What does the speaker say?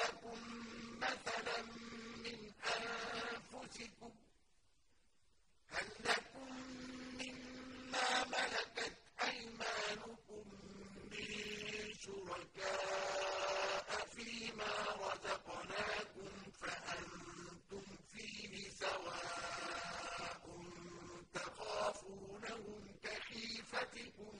لَكُم مَّثَلًا مِّنْ أَنفُسِكُمْ ۚ هَل لَّكُم مِّمَّا مَلَكَتْ أَيْمَانُكُم مِّن شُرَكَاءَ فِي مَا رَزَقْنَاكُمْ فَأَنتُمْ فِيهِ سَوَاءٌ تَخَافُونَهُمْ كَخِيفَتِكُمْ